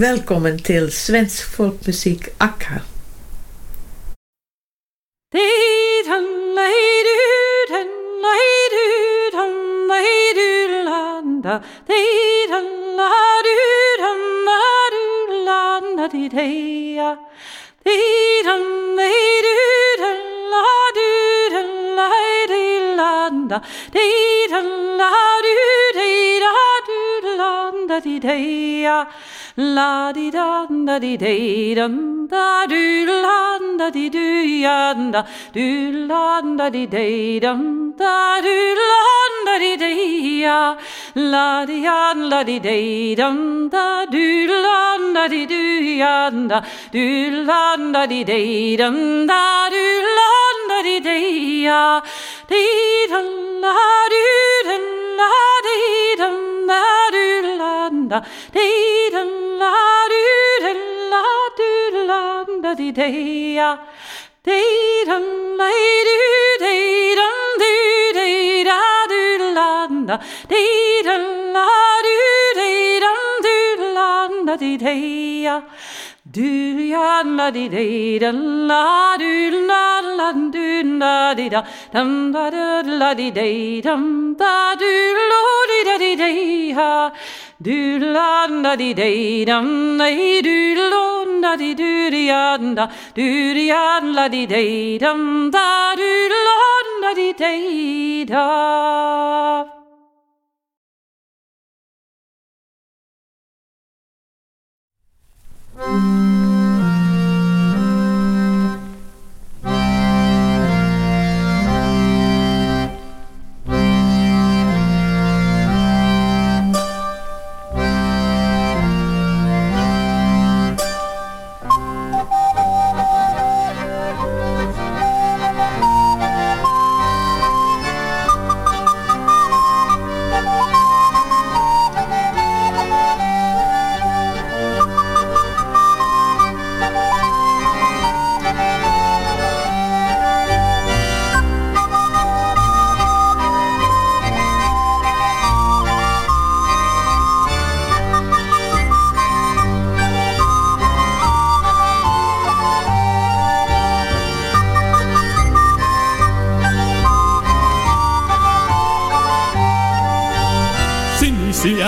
Välkommen till Svensk folkmusik Akka. La di da da di day dum da do la da di do ya da do la da di day dum da do la da di day ya la di ya la di day dum da do la da di do ya da do la da di day dum da do la da di day ya di da la do da la di dum da do la da di da la do da la do la da di day ya day dum lay do day dum do day da do la da day dum la do day dum do la da di day ya do ya la di day da la do la la do la di da dum da da la di day dum da do lo di da di day ha. Do la da di day dum lay do lo da di do di ya da do di ya la di day dum da do lo da di day da Música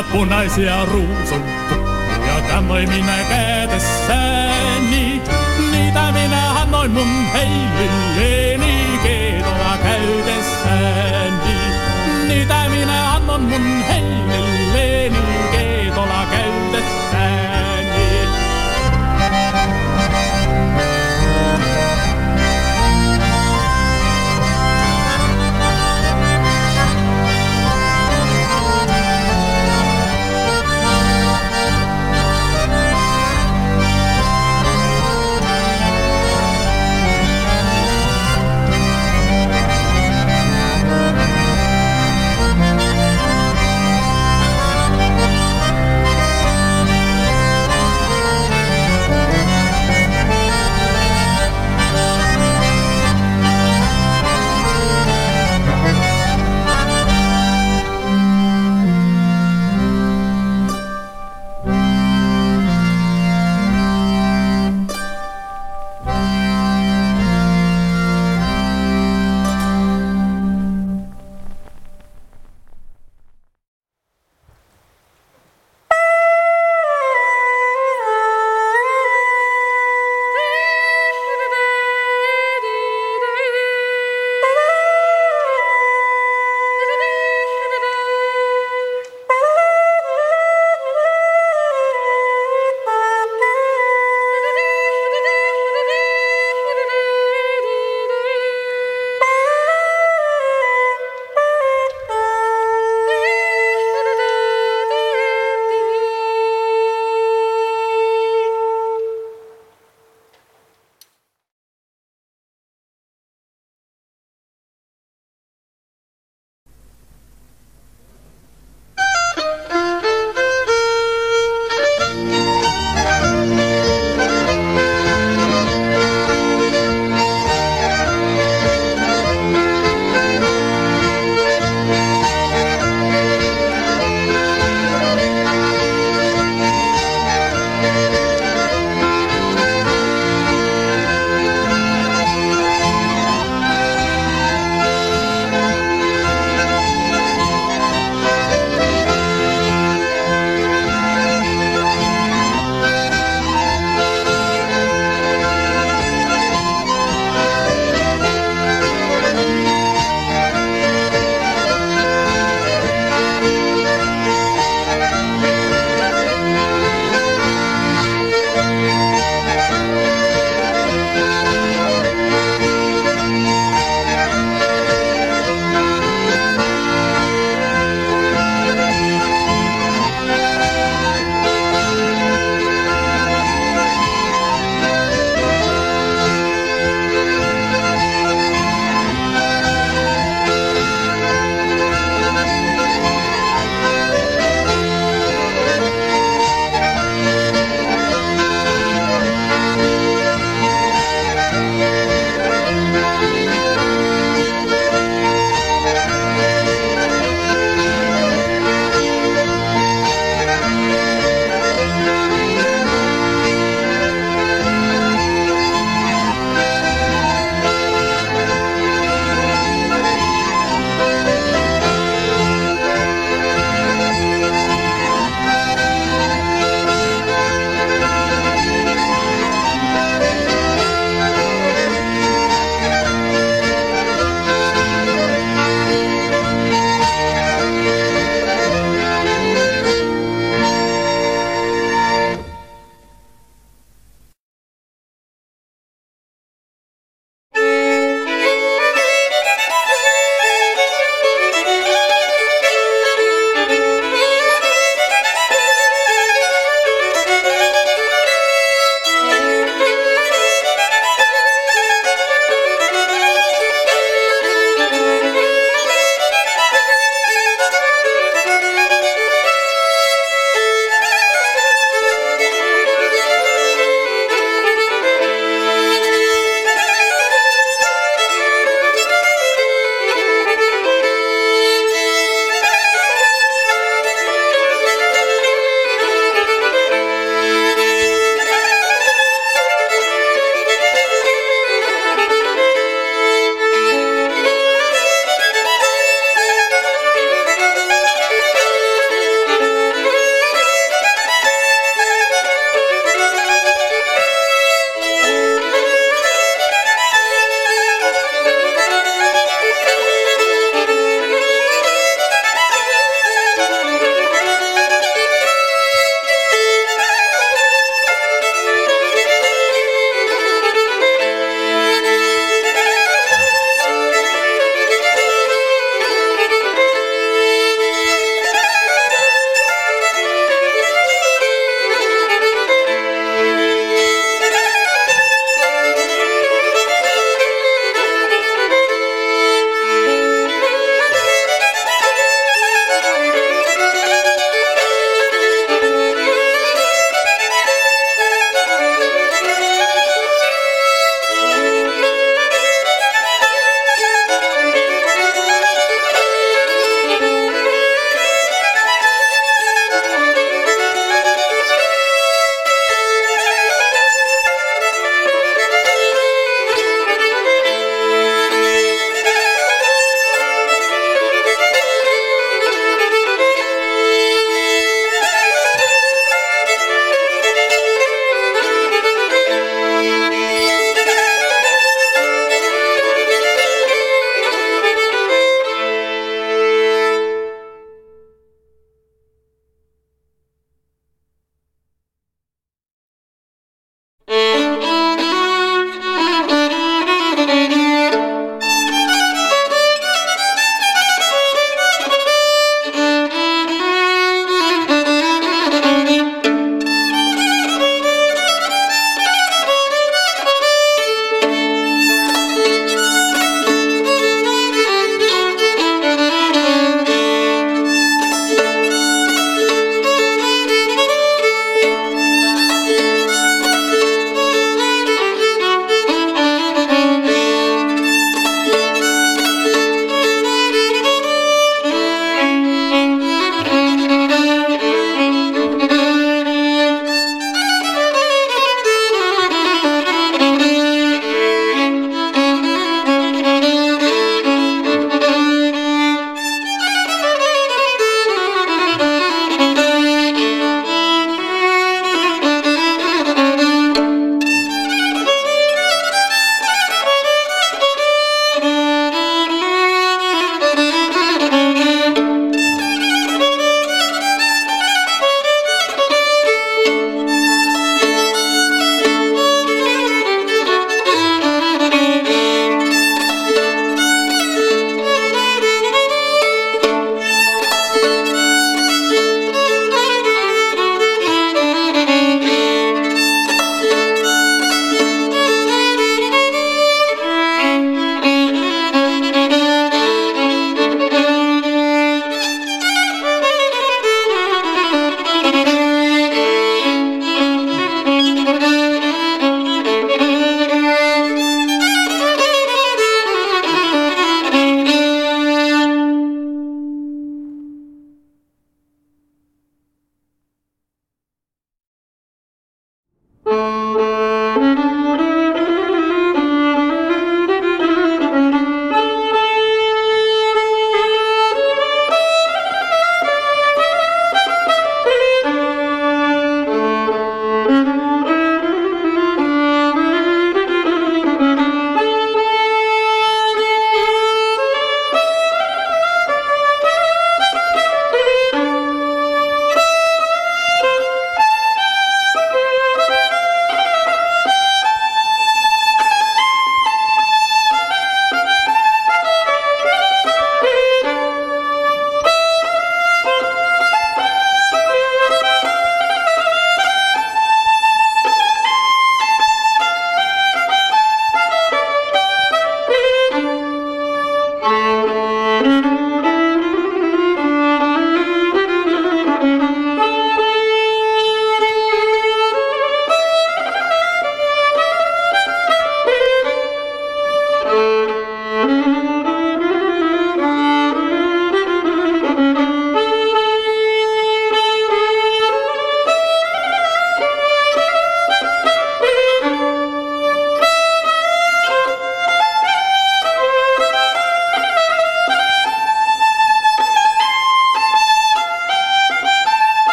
ja punaisia ruusun. Ja tämä minä kädessä.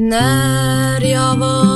När jag var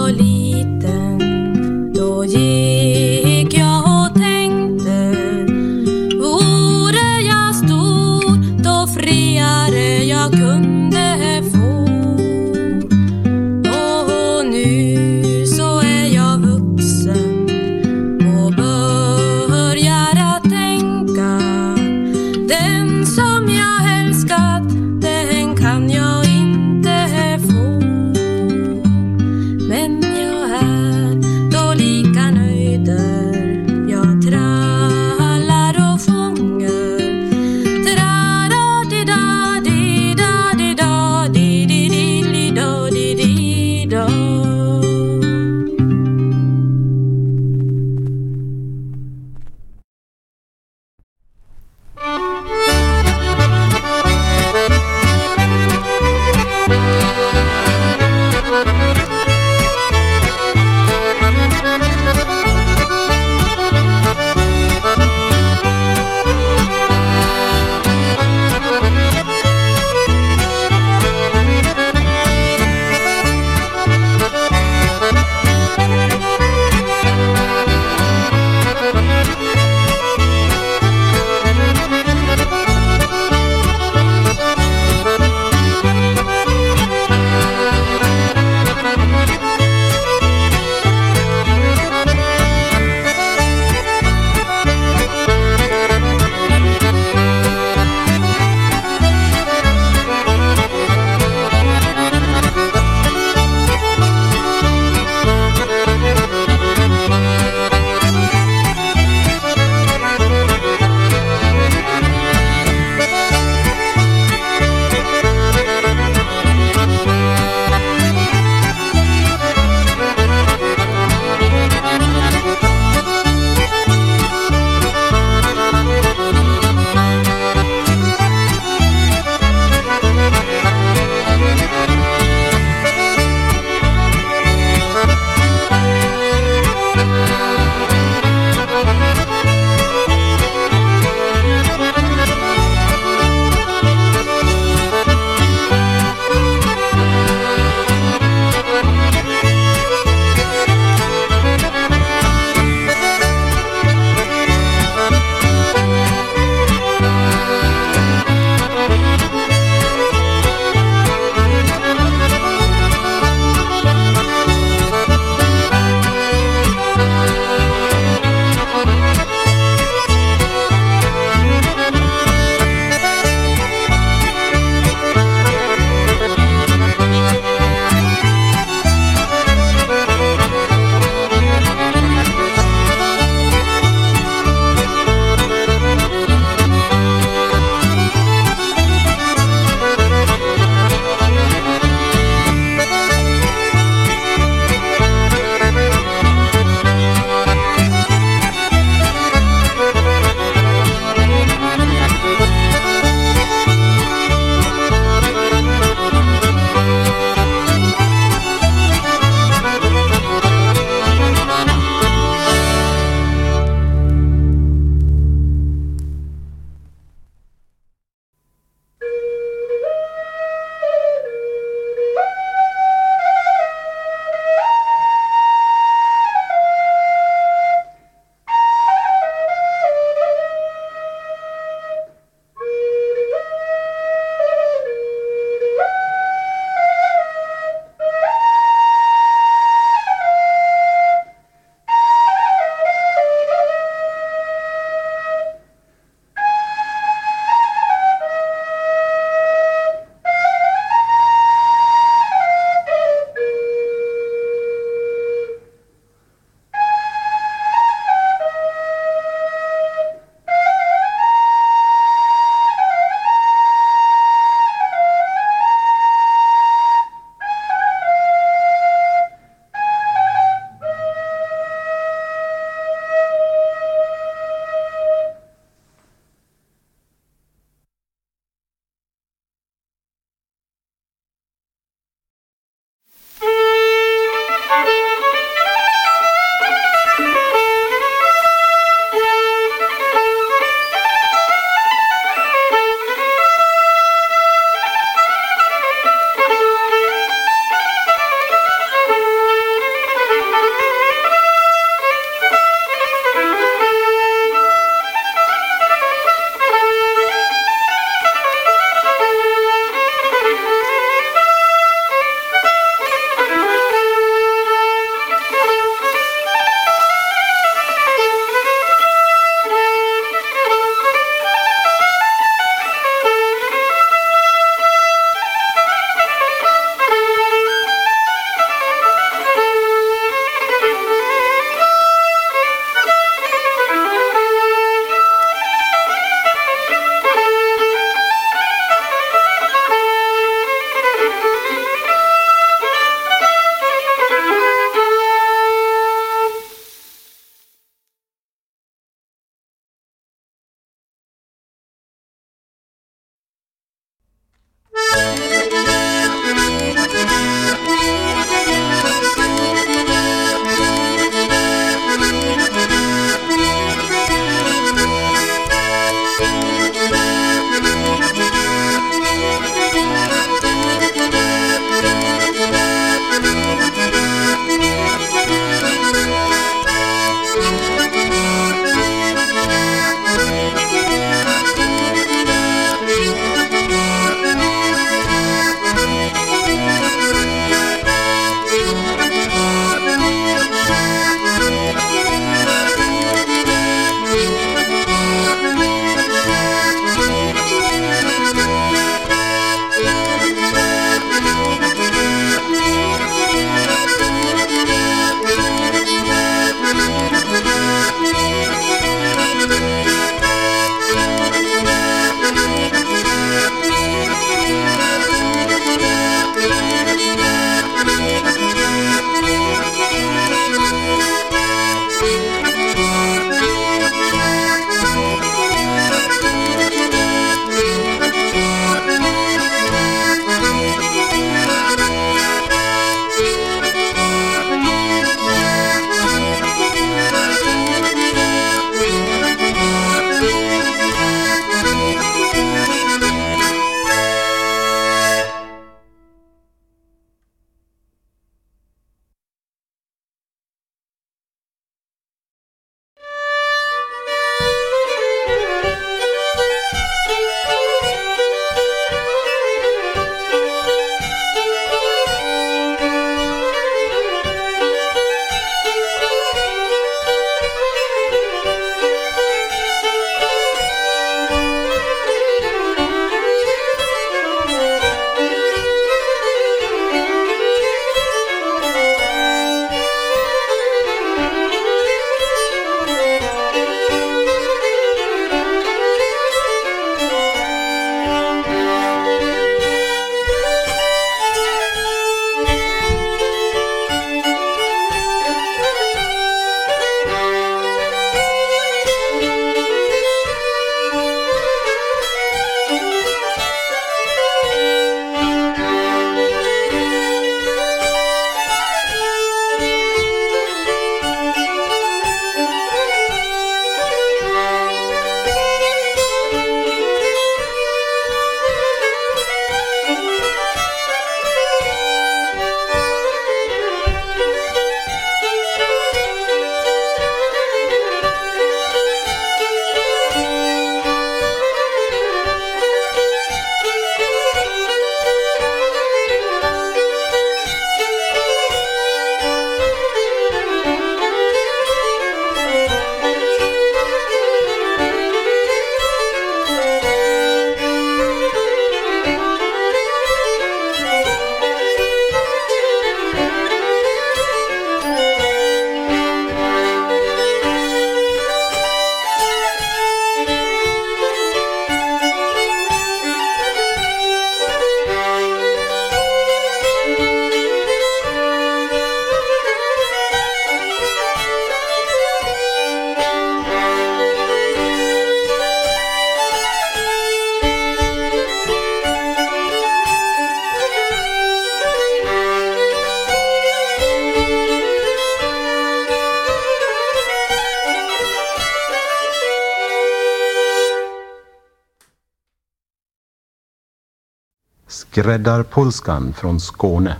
Skräddarpolskan från Skåne.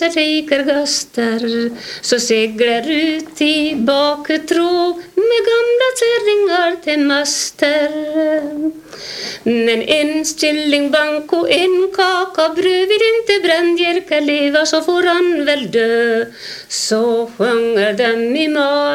Så Så seglar ut i baketrå med gamla kärringar till master. Men en stillingbank och en kaka bröd vill inte Brändjerka leva så får han väl dö. Så sjunger dem i mat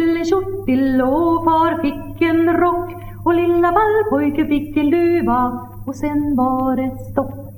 Lille tjortil och far fick en rock Och lilla ballpojke fick en luva och sen var det stopp.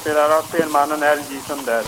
spelar av Stenmannen L.J. Sundell.